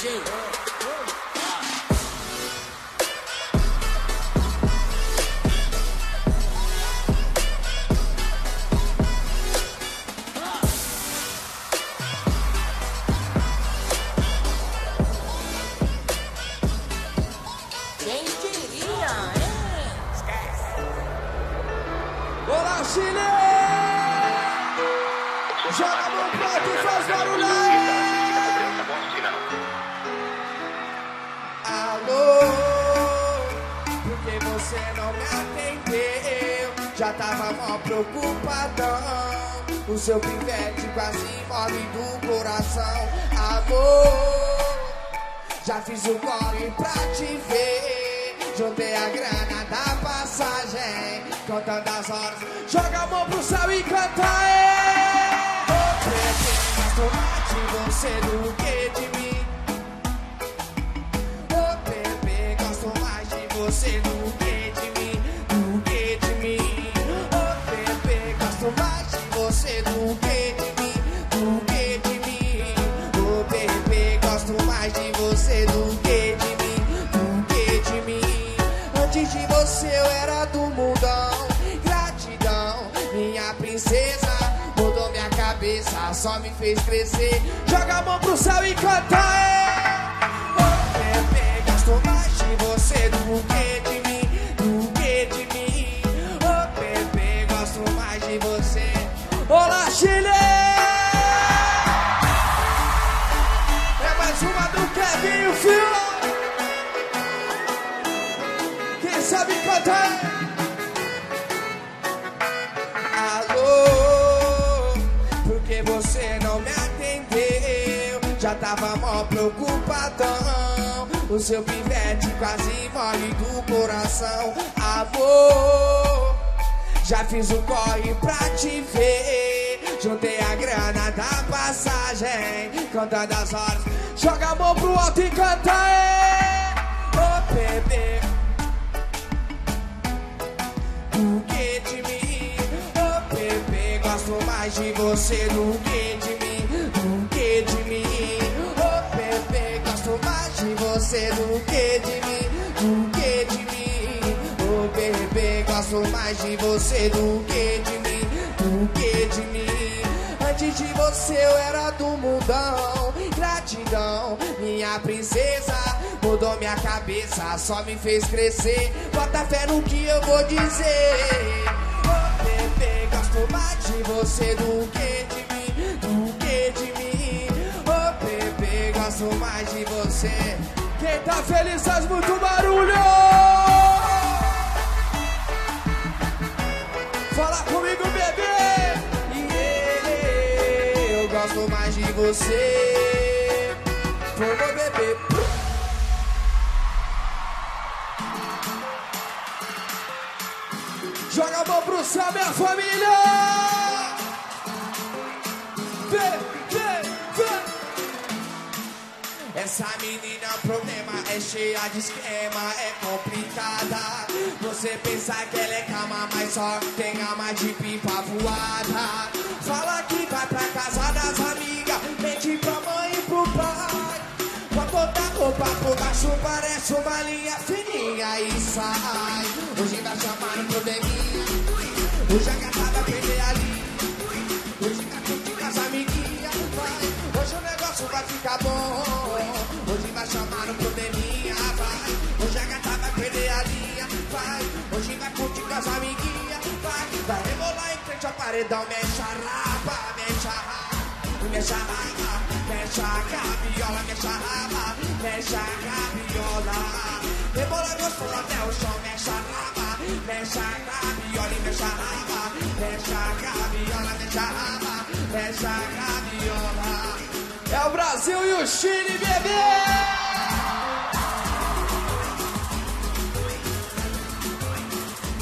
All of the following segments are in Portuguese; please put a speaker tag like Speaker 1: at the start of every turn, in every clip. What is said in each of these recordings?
Speaker 1: G. seu pivete quase morre do coração. Amor, já fiz o corre pra te ver. Juntei a grana da passagem, contando as horas. Joga a mão pro céu e canta é. Bebê, gosto mais de você do que de mim. Fez crescer. Joga a mão pro céu e canta, é. Tava mó preocupadão. O seu pivete quase morre do coração. Amor, já fiz o corre pra te ver. Juntei a grana da passagem, contando as horas. Joga a mão pro alto e canta, é. Ô bebê, do que de mim. Ô bebê, gosto mais de você do que de de você do que de mim, do que de mim. Ô bebê, gosto mais de você do que de mim, do que de mim. Antes de você eu era do mundão, gratidão, minha princesa. Mudou minha cabeça, só me fez crescer. Bota fé no que eu vou dizer. Ô bebê, gosto mais de você do que de mim, do que de mim. Ô bebê, gosto mais de você. Quem tá feliz faz muito barulho! Fala comigo, bebê! Yeah, eu gosto mais de você. Vamos, bebê. Joga a mão pro céu, minha família! Essa menina problema, é cheia de esquema, é complicada. Você pensa que ela é calma, mas só tem alma de pipa voada. Fala que vai pra casa das amigas, mente pra mãe e pro pai. Pra botar roupa por baixo, parece uma linha fininha e sai. Hoje vai chamar um probleminha, hoje a gata vai perder a linha. Hoje tá curtindo as amiguinhas. Hoje o negócio vai ficar bom. Vai chamar um probleminha, vai. Hoje a gata vai perder a linha, vai. Hoje vai curtir com as amiguinhas, vai. Vai rebolar em frente ao paredão, mexe a raba, mexe a raba. Mexe a raba, mexe a gaviola, mexe a raba, mexe a gaviola. Rebola gostoso até o chão, mexe a raba, mexe a gaviola e mexe a raba, mexe a gaviola, mexe a raba, a gaviola. É o Brasil e o Chile, bebê!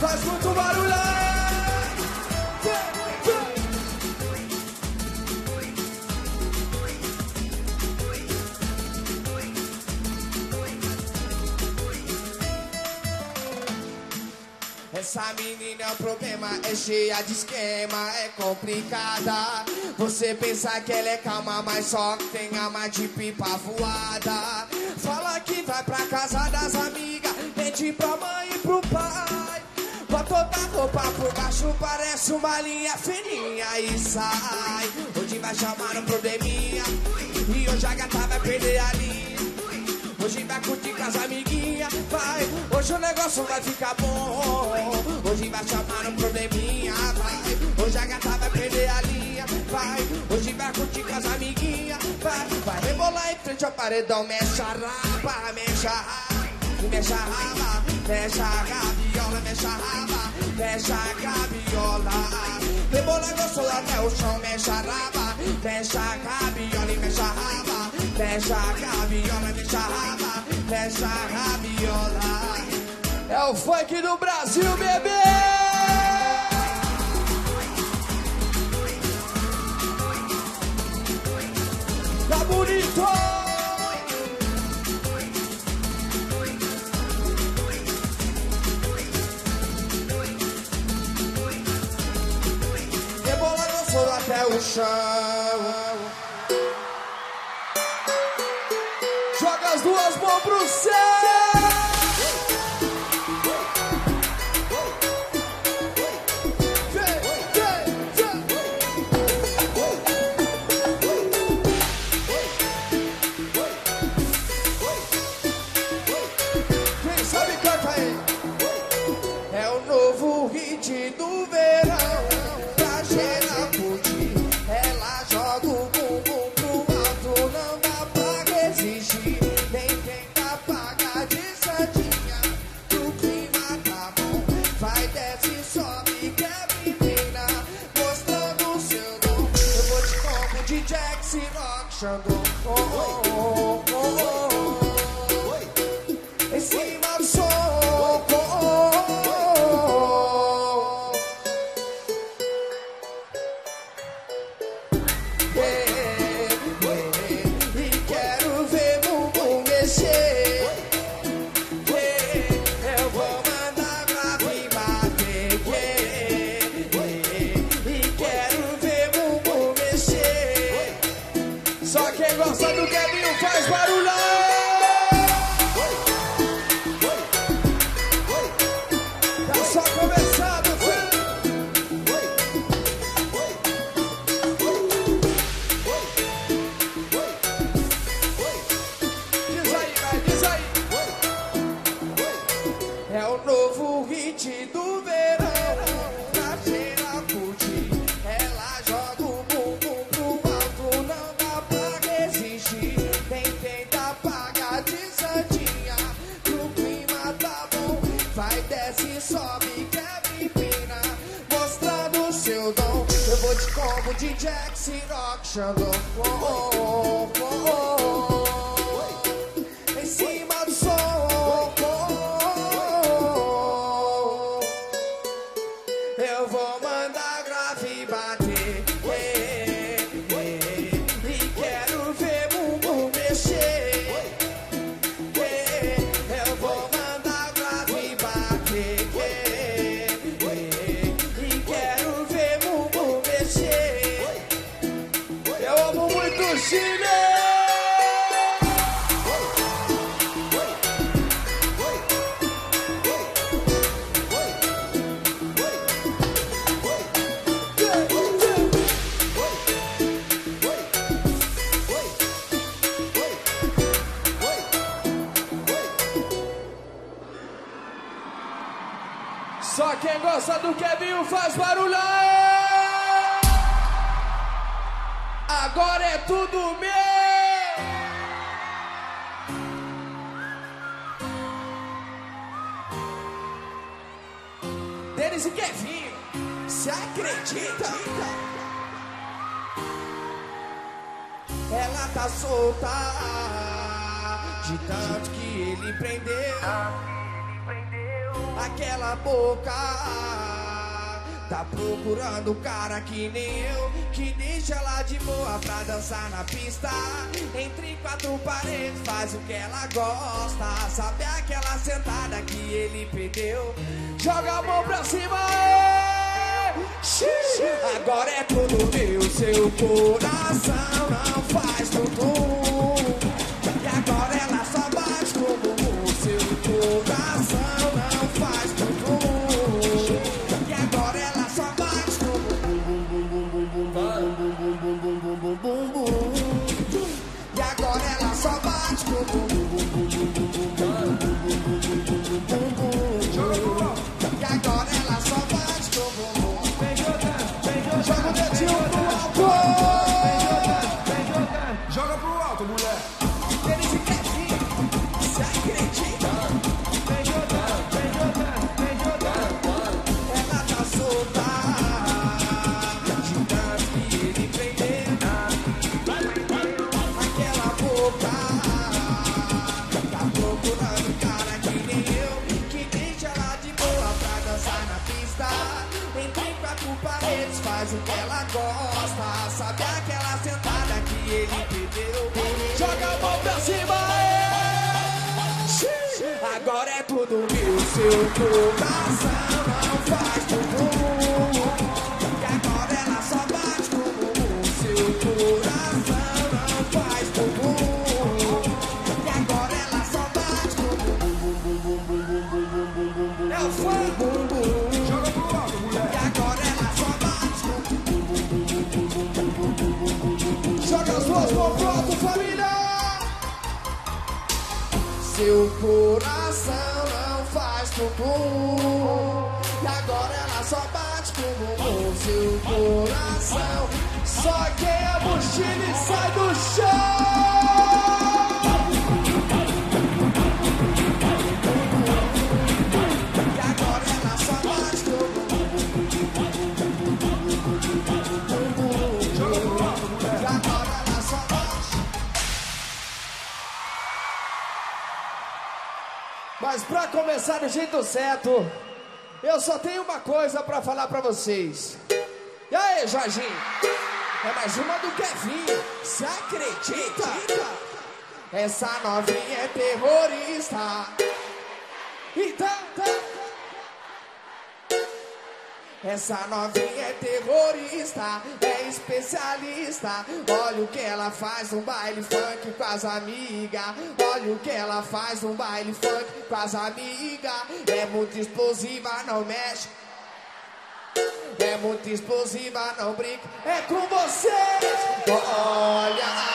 Speaker 1: Faz muito barulho! aí! Essa menina é um problema, é cheia de esquema, é complicada. Você pensa que ela é calma, mas só tem alma de pipa voada. Fala que vai pra casa das amigas, mente pra mãe e pro pai. Bota toda a roupa por baixo, parece uma linha fininha e sai. Hoje vai chamar um probleminha, e hoje a gata vai perder a linha. Hoje vai curtir com as amiguinhas, vai. Hoje o negócio vai ficar bom. Hoje vai chamar um probleminha, vai. Hoje a gata vai perder a linha, vai. Hoje vai curtir com as amiguinhas, vai. Vai rebolar em frente ao paredão, mexe a raba, mexe a raba. Mexe a raba, mexe a gaviola, mexe a raba, mexe a gaviola. Rebola gostoso até o chão, mexe a raba, mexe a gaviola e mexe a raba, mexe a gaviola, mexe a raba, mexe a gaviola. É o funk do Brasil, bebê! Tá bonito! Rebola gostoso até o chão. pro céu. Rakshadakwa. Só quem gosta do Kevinho faz barulho! Agora é tudo meu! Denis e Kevinho, se acredita? Ela tá solta de tanto que ele prendeu. Aquela boca tá procurando um cara que nem eu, que deixa ela de boa pra dançar na pista. Entre quatro paredes, faz o que ela gosta. Sabe aquela sentada que ele perdeu? Joga a mão pra cima! Agora é tudo meu, seu coração não faz tudo. Que meu seu coração. Seu coração não faz tumum E agora ela só bate com o Seu coração. Só quer a mochila e sai do chão. mas para começar do jeito certo, eu só tenho uma coisa para falar para vocês. E aí, Jorginho? É mais uma do Kevin, se acredita? Essa novinha é terrorista. Então, então... Essa novinha é terrorista, é especialista. Olha o que ela faz no baile funk com as amigas. Olha o que ela faz no baile funk com as amigas. É muito explosiva, não mexe. É muito explosiva, não brinca. É com vocês. Olha.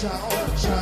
Speaker 1: shout, shout.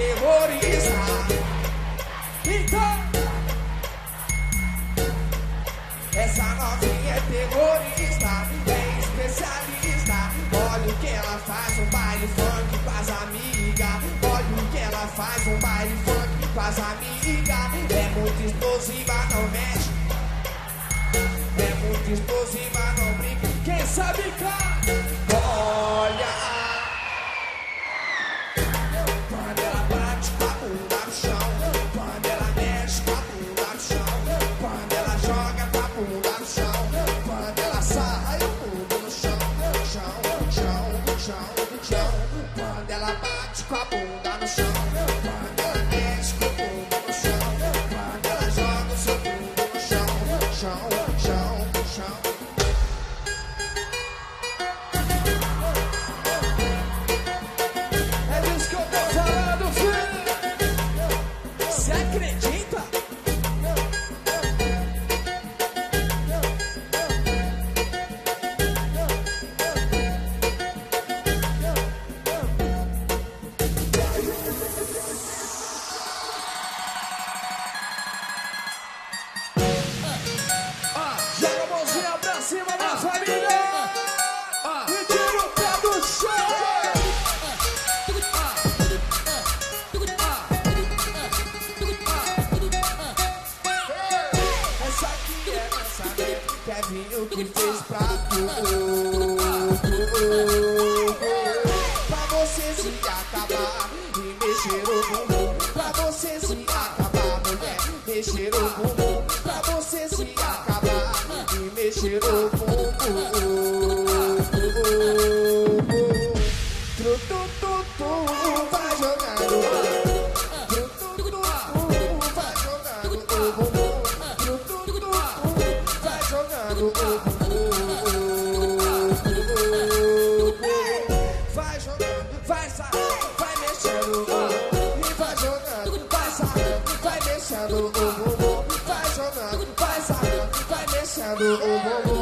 Speaker 1: terrorista Então, essa novinha é terrorista, é especialista. Olha o que ela faz, um baile funk com as amigas. Olha o que ela faz, um baile funk com as amigas. É muito explosiva, não mexe. É muito explosiva. shadow over.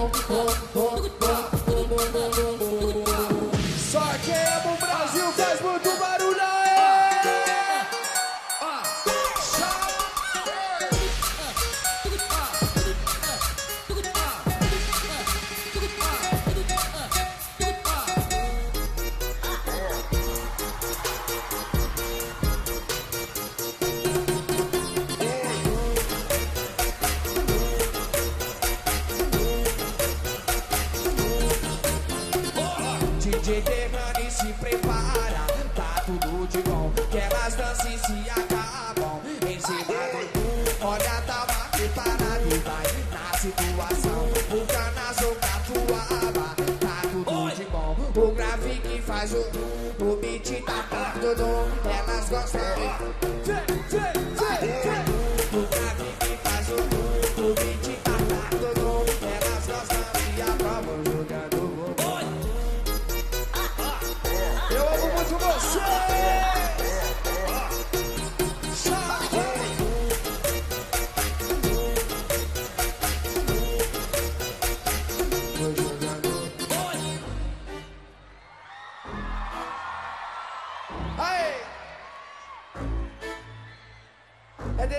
Speaker 1: DJ Derrani se prepara, tá tudo de bom. Que elas dançam e se acabam em cima do. Olha, tava preparado e vai na situação. O canazo catuaba, tá tudo de bom. O grave faz o o beat tá tá. Elas gostam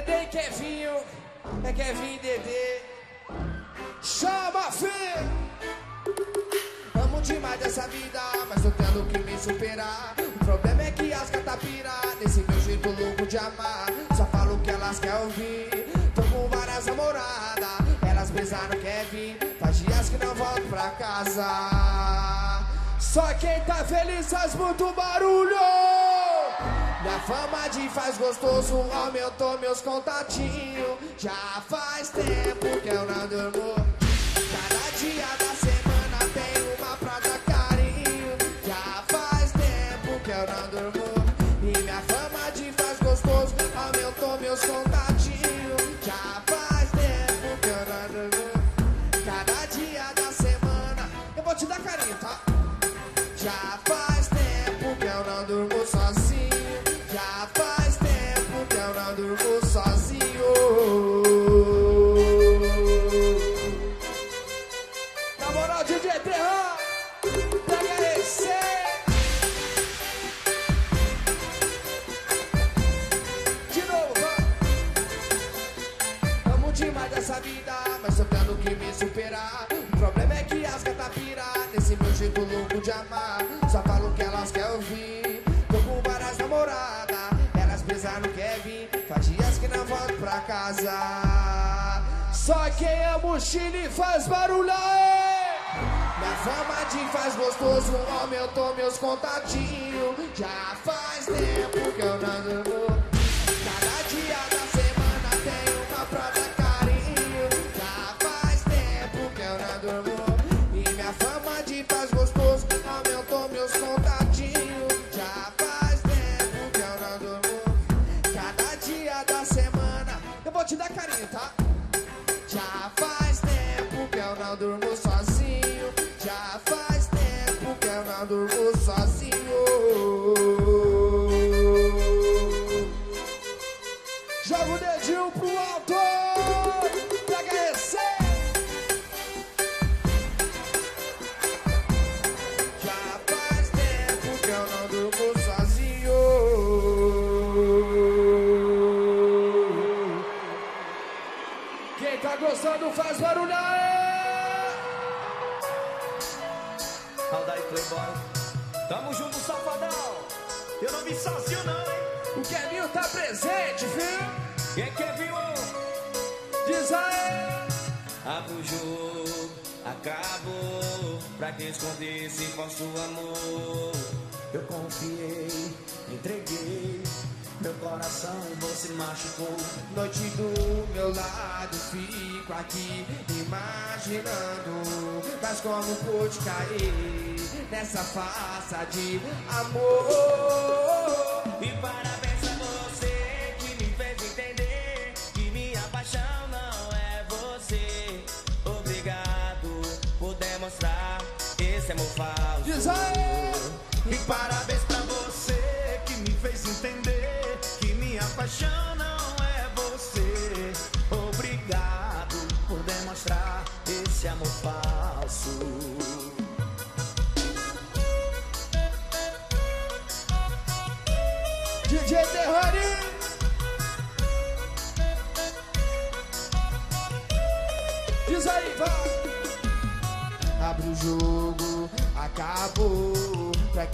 Speaker 1: Dedê e Kevinho, é Kevin e Dedê. Chama, filho! Amo demais dessa vida, mas tô tendo que me superar. O problema é que as catapira, nesse meu jeito louco de amar, só falo o que elas querem ouvir. Tô com várias namoradas, elas beijaram Kevin, faz dias que não volto pra casa. Só quem tá feliz faz muito barulho. Fama de faz gostoso aumentou meus contatinhos. Já faz tempo que eu não durmo. Cada dia da semana tem uma pra dar carinho. Já faz tempo que eu não durmo. E minha fama de faz gostoso aumentou meus contatinhos. Só quem ama o Chile faz barulho aí! Minha fama de faz gostoso aumentou meus contatinhos. Já faz tempo que eu não
Speaker 2: confiei, entreguei. Meu coração você machucou.
Speaker 1: Noite do meu lado, fico aqui imaginando. Mas como pude cair nessa farsa de amor?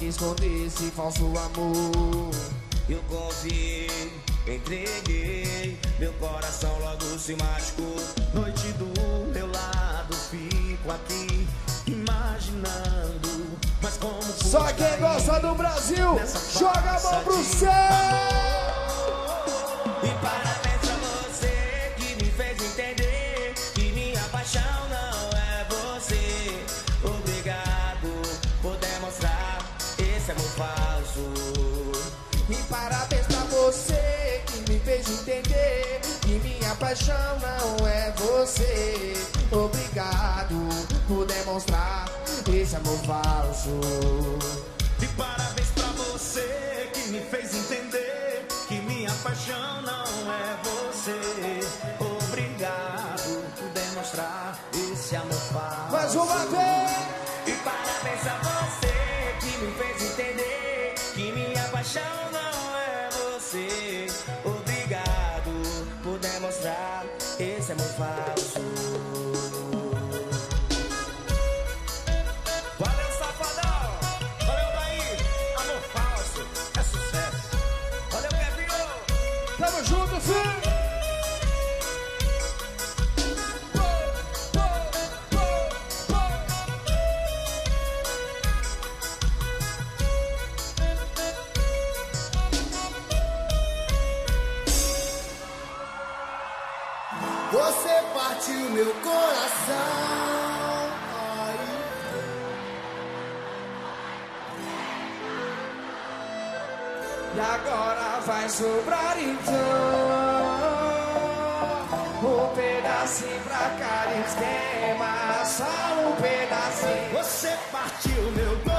Speaker 1: Esconder esse falso amor?
Speaker 2: Eu confiei, entreguei, meu coração logo se machucou. Noite do meu lado, fico aqui imaginando. Mas como
Speaker 1: Só quem gosta do Brasil, joga a mão pro céu!
Speaker 2: Entender que minha paixão não é você. Obrigado por demonstrar esse amor falso.
Speaker 1: E parabéns pra você que me fez entender que minha paixão não é você. Obrigado por demonstrar esse amor falso. Mais uma vez! Vai sobrar então. Um pedacinho pra cada esquema Só um pedacinho.
Speaker 2: Você partiu meu coração,